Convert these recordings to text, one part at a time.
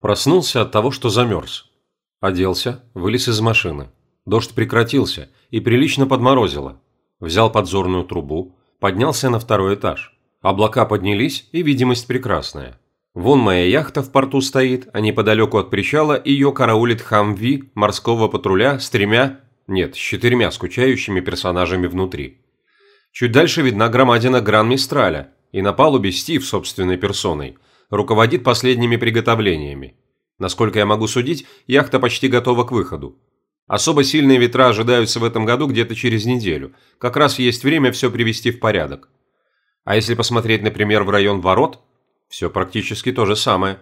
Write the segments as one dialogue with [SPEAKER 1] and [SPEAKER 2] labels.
[SPEAKER 1] Проснулся от того, что замерз. Оделся, вылез из машины. Дождь прекратился и прилично подморозило. Взял подзорную трубу, поднялся на второй этаж. Облака поднялись, и видимость прекрасная. Вон моя яхта в порту стоит, а неподалеку от причала ее караулит Хамви морского патруля с тремя, нет, с четырьмя скучающими персонажами внутри. Чуть дальше видна громадина Гран-Мистраля, и на палубе Стив собственной персоной руководит последними приготовлениями. Насколько я могу судить, яхта почти готова к выходу. Особо сильные ветра ожидаются в этом году где-то через неделю. Как раз есть время все привести в порядок. А если посмотреть, например, в район ворот, все практически то же самое.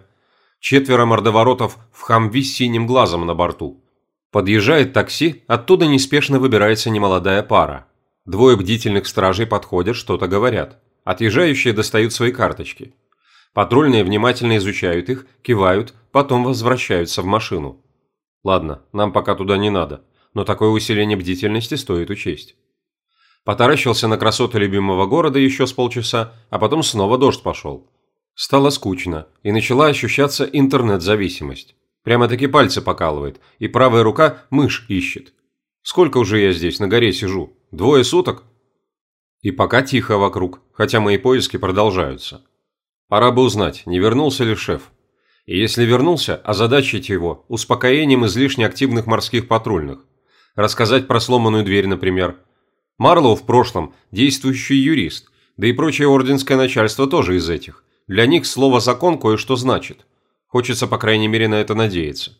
[SPEAKER 1] Четверо мордоворотов в хамви с синим глазом на борту. Подъезжает такси, оттуда неспешно выбирается немолодая пара. Двое бдительных стражей подходят, что-то говорят. Отъезжающие достают свои карточки. Патрульные внимательно изучают их, кивают, потом возвращаются в машину. Ладно, нам пока туда не надо, но такое усиление бдительности стоит учесть. Потаращился на красоты любимого города еще с полчаса, а потом снова дождь пошел. Стало скучно, и начала ощущаться интернет-зависимость. Прямо-таки пальцы покалывает, и правая рука мышь ищет. Сколько уже я здесь на горе сижу? Двое суток? И пока тихо вокруг, хотя мои поиски продолжаются. Пора бы узнать, не вернулся ли шеф. И если вернулся, озадачить его успокоением излишне активных морских патрульных. Рассказать про сломанную дверь, например. Марлоу в прошлом действующий юрист, да и прочее орденское начальство тоже из этих. Для них слово «закон» кое-что значит. Хочется, по крайней мере, на это надеяться.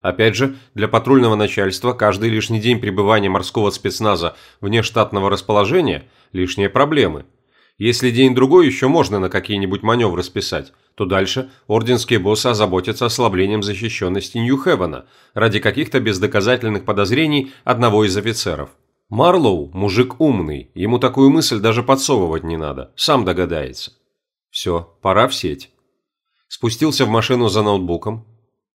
[SPEAKER 1] Опять же, для патрульного начальства каждый лишний день пребывания морского спецназа вне штатного расположения – лишние проблемы. Если день-другой еще можно на какие-нибудь маневры списать, то дальше орденские боссы озаботятся ослаблением защищенности Нью-Хевена ради каких-то бездоказательных подозрений одного из офицеров. Марлоу – мужик умный, ему такую мысль даже подсовывать не надо, сам догадается. Все, пора в сеть. Спустился в машину за ноутбуком,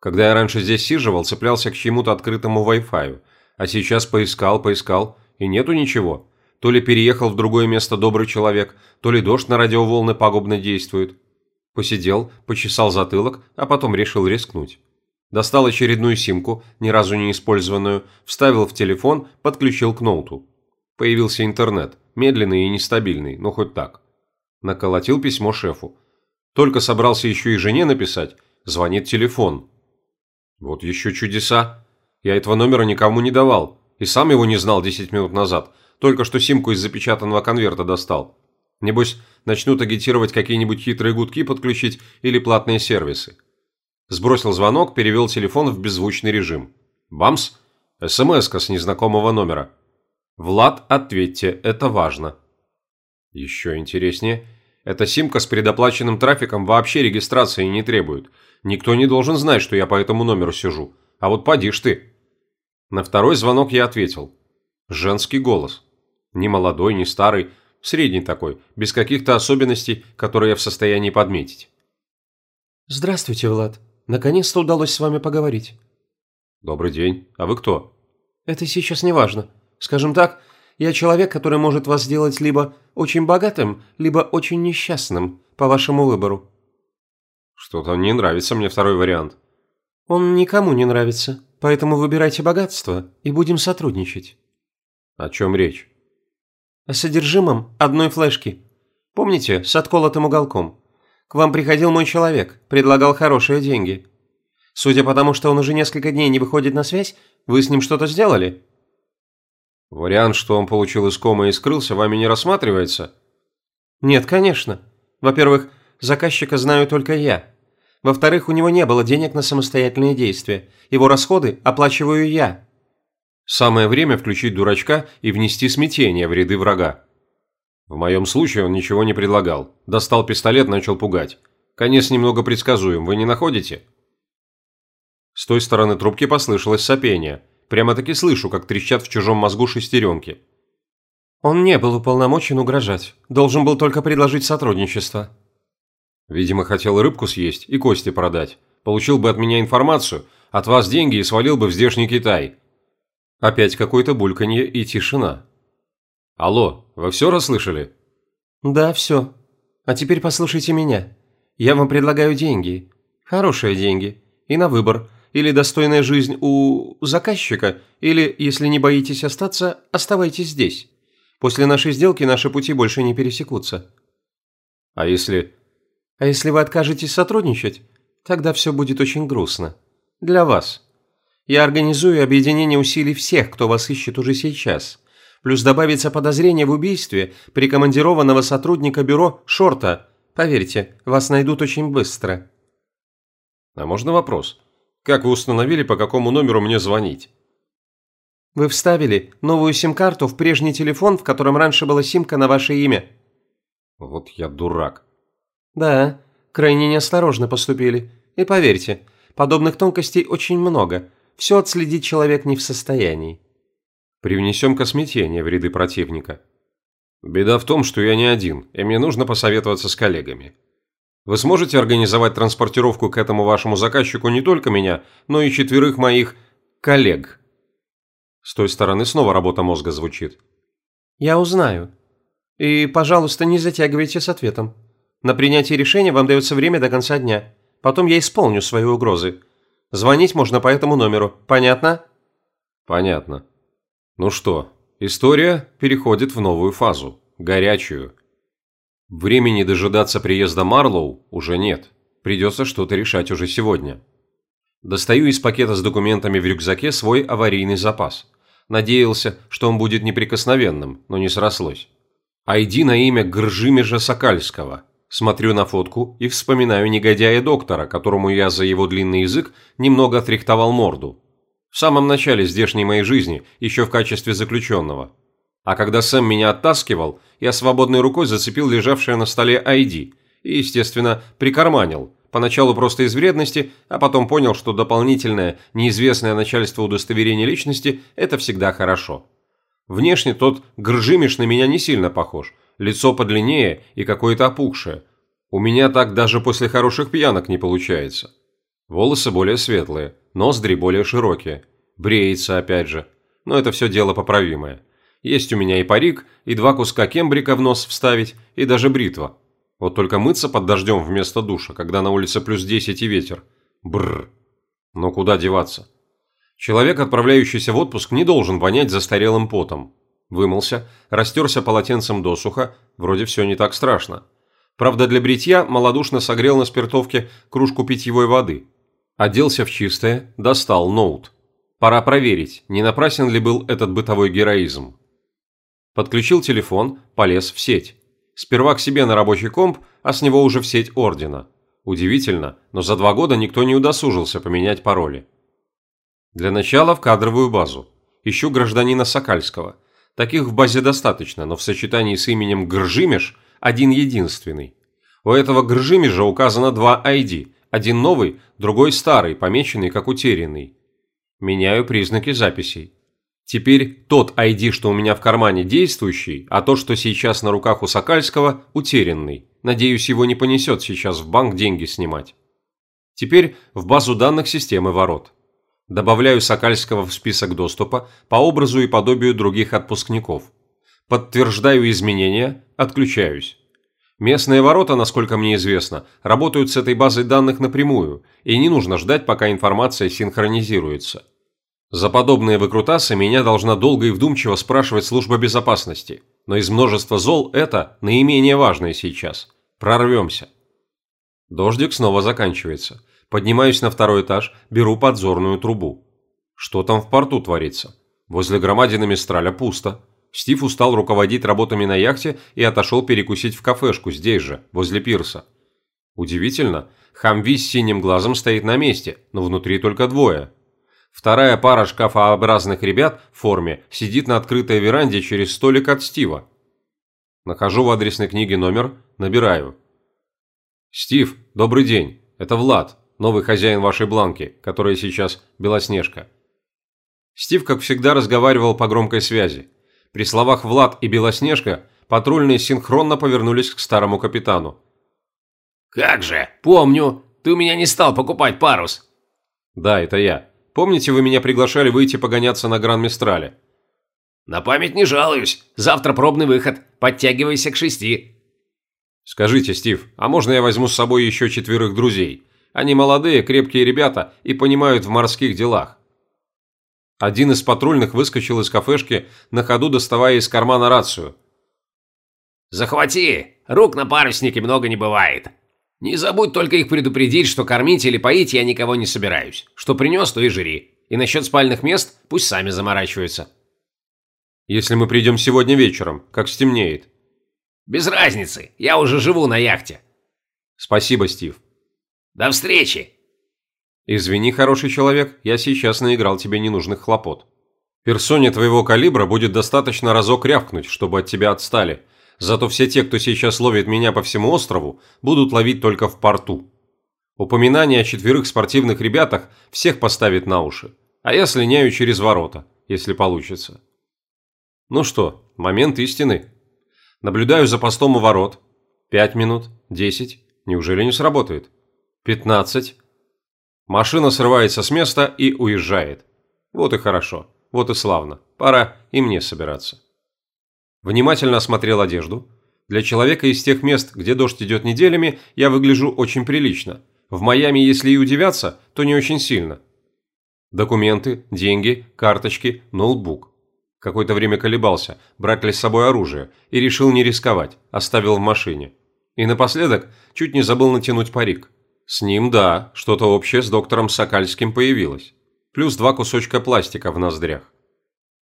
[SPEAKER 1] когда я раньше здесь сиживал, цеплялся к чему-то открытому Wi-Fi, а сейчас поискал, поискал, и нету ничего. То ли переехал в другое место добрый человек, то ли дождь на радиоволны пагубно действует. Посидел, почесал затылок, а потом решил рискнуть. Достал очередную симку, ни разу не использованную, вставил в телефон, подключил к ноуту. Появился интернет, медленный и нестабильный, но хоть так. Наколотил письмо шефу. Только собрался еще и жене написать, звонит телефон. Вот еще чудеса. Я этого номера никому не давал. И сам его не знал 10 минут назад. Только что симку из запечатанного конверта достал. Небось, начнут агитировать какие-нибудь хитрые гудки подключить или платные сервисы. Сбросил звонок, перевел телефон в беззвучный режим. Бамс! смс с незнакомого номера. «Влад, ответьте, это важно». Еще интереснее. Эта симка с предоплаченным трафиком вообще регистрации не требует – Никто не должен знать, что я по этому номеру сижу. А вот поди ж ты. На второй звонок я ответил. Женский голос. Не молодой, не старый, средний такой, без каких-то особенностей, которые я в состоянии подметить.
[SPEAKER 2] «Здравствуйте, Влад. Наконец-то удалось с вами поговорить».
[SPEAKER 1] «Добрый день. А вы кто?»
[SPEAKER 2] «Это сейчас не важно. Скажем так, я человек, который может вас сделать либо очень богатым, либо очень несчастным, по вашему выбору.
[SPEAKER 1] Что-то не нравится мне второй вариант.
[SPEAKER 2] Он никому не нравится, поэтому выбирайте богатство и будем сотрудничать.
[SPEAKER 1] О чем речь?
[SPEAKER 2] О содержимом одной флешки. Помните, с отколотым уголком? К вам приходил мой человек, предлагал хорошие деньги. Судя по тому, что он уже несколько дней не выходит на связь, вы с ним что-то сделали?
[SPEAKER 1] Вариант, что он получил искомое и скрылся, вами не рассматривается?
[SPEAKER 2] Нет, конечно. Во-первых, заказчика знаю только я. Во-вторых, у него не было денег на самостоятельные действия. Его расходы оплачиваю я.
[SPEAKER 1] Самое время включить дурачка и внести смятение в ряды врага. В моем случае он ничего не предлагал. Достал пистолет, начал пугать. Конец немного предсказуем, вы не находите? С той стороны трубки послышалось сопение. Прямо-таки слышу, как трещат в чужом мозгу шестеренки.
[SPEAKER 2] Он не был уполномочен угрожать. Должен был только предложить сотрудничество.
[SPEAKER 1] Видимо, хотел рыбку съесть и кости продать. Получил бы от меня информацию, от вас деньги и свалил бы в здешний Китай. Опять какое-то бульканье и тишина. Алло, вы все расслышали?
[SPEAKER 2] Да, все. А теперь послушайте меня. Я вам предлагаю деньги. Хорошие деньги. И на выбор. Или достойная жизнь у заказчика, или, если не боитесь остаться, оставайтесь здесь. После нашей сделки наши пути больше не пересекутся.
[SPEAKER 1] А если...
[SPEAKER 2] А если вы откажетесь сотрудничать, тогда все будет очень грустно. Для вас. Я организую объединение усилий всех, кто вас ищет уже сейчас. Плюс добавится подозрение в убийстве прикомандированного сотрудника бюро Шорта. Поверьте, вас найдут очень быстро.
[SPEAKER 1] А можно вопрос? Как вы установили, по какому номеру мне звонить?
[SPEAKER 2] Вы вставили новую сим-карту в прежний телефон, в котором раньше была симка на ваше имя.
[SPEAKER 1] Вот я дурак.
[SPEAKER 2] Да, крайне неосторожно поступили. И поверьте, подобных тонкостей очень много. Все отследить человек не в состоянии.
[SPEAKER 1] Привнесем косметение в ряды противника. Беда в том, что я не один, и мне нужно посоветоваться с коллегами. Вы сможете организовать транспортировку к этому вашему заказчику не только меня, но и четверых моих коллег?» С той стороны снова работа мозга звучит.
[SPEAKER 2] «Я узнаю. И, пожалуйста, не затягивайте с ответом. На принятие решения вам дается время до конца дня. Потом я исполню свои угрозы. Звонить можно по этому номеру. Понятно?»
[SPEAKER 1] «Понятно. Ну что, история переходит в новую фазу. Горячую. Времени дожидаться приезда Марлоу уже нет. Придется что-то решать уже сегодня. Достаю из пакета с документами в рюкзаке свой аварийный запас. Надеялся, что он будет неприкосновенным, но не срослось. Айди на имя Гржимежа Сокальского. Смотрю на фотку и вспоминаю негодяя-доктора, которому я за его длинный язык немного отрихтовал морду. В самом начале здешней моей жизни, еще в качестве заключенного. А когда Сэм меня оттаскивал, я свободной рукой зацепил лежавшее на столе ID и, естественно, прикарманил. Поначалу просто из вредности, а потом понял, что дополнительное, неизвестное начальство удостоверения личности – это всегда хорошо. Внешне тот Гржимиш на меня не сильно похож. Лицо подлиннее и какое-то опухшее. У меня так даже после хороших пьянок не получается. Волосы более светлые, ноздри более широкие. Бреется опять же. Но это все дело поправимое. Есть у меня и парик, и два куска кембрика в нос вставить, и даже бритва. Вот только мыться под дождем вместо душа, когда на улице плюс 10 и ветер. Бррр. Но куда деваться? Человек, отправляющийся в отпуск, не должен вонять застарелым потом. Вымылся, растерся полотенцем досуха, вроде все не так страшно. Правда, для бритья малодушно согрел на спиртовке кружку питьевой воды. Оделся в чистое, достал ноут. Пора проверить, не напрасен ли был этот бытовой героизм. Подключил телефон, полез в сеть. Сперва к себе на рабочий комп, а с него уже в сеть Ордена. Удивительно, но за два года никто не удосужился поменять пароли. Для начала в кадровую базу. Ищу гражданина Сокальского. Таких в базе достаточно, но в сочетании с именем Гржимеш один единственный. У этого Гржимежа указано два ID. Один новый, другой старый, помеченный как утерянный. Меняю признаки записей. Теперь тот ID, что у меня в кармане, действующий, а то, что сейчас на руках у Сокальского, утерянный. Надеюсь, его не понесет сейчас в банк деньги снимать. Теперь в базу данных системы ворот. Добавляю Сокальского в список доступа по образу и подобию других отпускников. Подтверждаю изменения, отключаюсь. Местные ворота, насколько мне известно, работают с этой базой данных напрямую, и не нужно ждать, пока информация синхронизируется. За подобные выкрутасы меня должна долго и вдумчиво спрашивать служба безопасности, но из множества зол это наименее важное сейчас. Прорвемся. Дождик снова заканчивается. Поднимаюсь на второй этаж, беру подзорную трубу. Что там в порту творится? Возле громадины Мистраля пусто. Стив устал руководить работами на яхте и отошел перекусить в кафешку здесь же, возле пирса. Удивительно, Хамви с синим глазом стоит на месте, но внутри только двое – Вторая пара шкафообразных ребят в форме сидит на открытой веранде через столик от Стива. Нахожу в адресной книге номер, набираю. «Стив, добрый день. Это Влад, новый хозяин вашей бланки, которая сейчас Белоснежка». Стив, как всегда, разговаривал по громкой связи. При словах «Влад» и «Белоснежка» патрульные синхронно повернулись к старому капитану.
[SPEAKER 3] «Как же, помню, ты у меня не стал покупать парус».
[SPEAKER 1] «Да, это я. Помните, вы меня приглашали выйти погоняться на Гран-Мистрале?»
[SPEAKER 3] «На память не жалуюсь. Завтра пробный выход. Подтягивайся к шести».
[SPEAKER 1] «Скажите, Стив, а можно я возьму с собой еще четверых друзей? Они молодые, крепкие ребята и понимают в морских делах. Один из патрульных выскочил из кафешки, на ходу доставая из кармана рацию.
[SPEAKER 3] «Захвати! Рук на паруснике много не бывает. Не забудь только их предупредить, что кормить или поить я никого не собираюсь. Что принес, то и жри. И насчет спальных мест пусть сами заморачиваются».
[SPEAKER 1] «Если мы придем сегодня вечером, как стемнеет».
[SPEAKER 3] «Без разницы, я уже живу на яхте».
[SPEAKER 1] «Спасибо, Стив».
[SPEAKER 3] «До встречи!»
[SPEAKER 1] «Извини, хороший человек, я сейчас наиграл тебе ненужных хлопот. Персоне твоего калибра будет достаточно разок рявкнуть, чтобы от тебя отстали. Зато все те, кто сейчас ловит меня по всему острову, будут ловить только в порту. Упоминание о четверых спортивных ребятах всех поставит на уши, а я слиняю через ворота, если получится. Ну что, момент истины. Наблюдаю за постом у ворот. Пять минут, десять, неужели не сработает? Пятнадцать. Машина срывается с места и уезжает. Вот и хорошо, вот и славно. Пора и мне собираться. Внимательно осмотрел одежду. Для человека из тех мест, где дождь идет неделями, я выгляжу очень прилично. В Майами, если и удивятся, то не очень сильно. Документы, деньги, карточки, ноутбук. Какое-то время колебался, брать ли с собой оружие, и решил не рисковать, оставил в машине. И напоследок чуть не забыл натянуть парик. С ним, да, что-то общее с доктором Сокальским появилось. Плюс два кусочка пластика в ноздрях.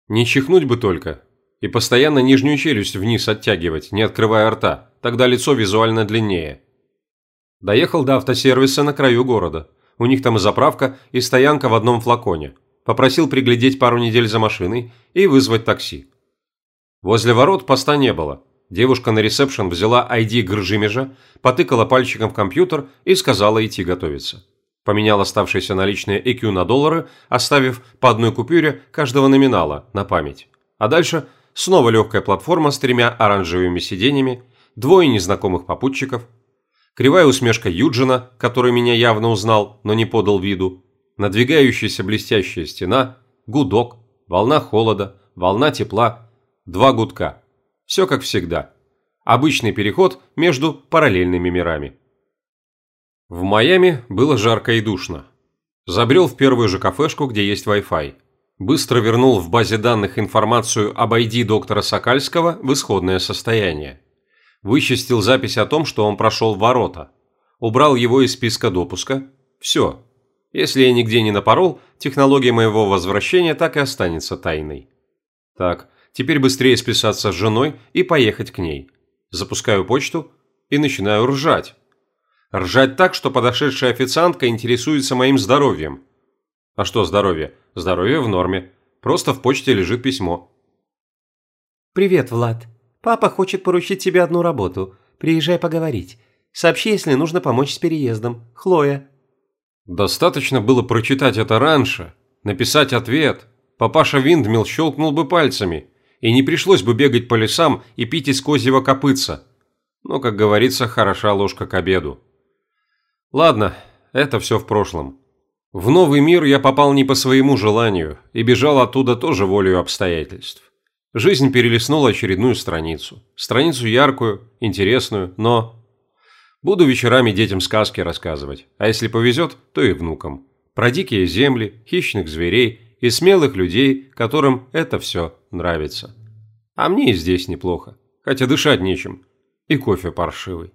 [SPEAKER 1] Не чихнуть бы только. И постоянно нижнюю челюсть вниз оттягивать, не открывая рта. Тогда лицо визуально длиннее. Доехал до автосервиса на краю города. У них там и заправка, и стоянка в одном флаконе. Попросил приглядеть пару недель за машиной и вызвать такси. Возле ворот поста не было. Девушка на ресепшн взяла ID Гржимежа, потыкала пальчиком в компьютер и сказала идти готовиться. Поменял оставшиеся наличные EQ на доллары, оставив по одной купюре каждого номинала на память. А дальше снова легкая платформа с тремя оранжевыми сиденьями, двое незнакомых попутчиков, кривая усмешка Юджина, который меня явно узнал, но не подал виду, надвигающаяся блестящая стена, гудок, волна холода, волна тепла, два гудка – все как всегда. Обычный переход между параллельными мирами. В Майами было жарко и душно. Забрел в первую же кафешку, где есть Wi-Fi. Быстро вернул в базе данных информацию об ID доктора Сокальского в исходное состояние. Вычистил запись о том, что он прошел ворота. Убрал его из списка допуска. Все. Если я нигде не напорол, технология моего возвращения так и останется тайной. Так, Теперь быстрее списаться с женой и поехать к ней. Запускаю почту и начинаю ржать. Ржать так, что подошедшая официантка интересуется моим здоровьем. А что здоровье? Здоровье в норме. Просто в почте лежит письмо.
[SPEAKER 2] «Привет, Влад. Папа хочет поручить тебе одну работу. Приезжай поговорить. Сообщи, если нужно помочь с переездом. Хлоя».
[SPEAKER 1] Достаточно было прочитать это раньше, написать ответ. Папаша Виндмил щелкнул бы пальцами – и не пришлось бы бегать по лесам и пить из козьего копытца. Но, как говорится, хороша ложка к обеду. Ладно, это все в прошлом. В новый мир я попал не по своему желанию и бежал оттуда тоже волею обстоятельств. Жизнь перелистнула очередную страницу. Страницу яркую, интересную, но... Буду вечерами детям сказки рассказывать, а если повезет, то и внукам. Про дикие земли, хищных зверей и смелых людей, которым это все нравится. А мне и здесь неплохо, хотя дышать нечем, и кофе паршивый.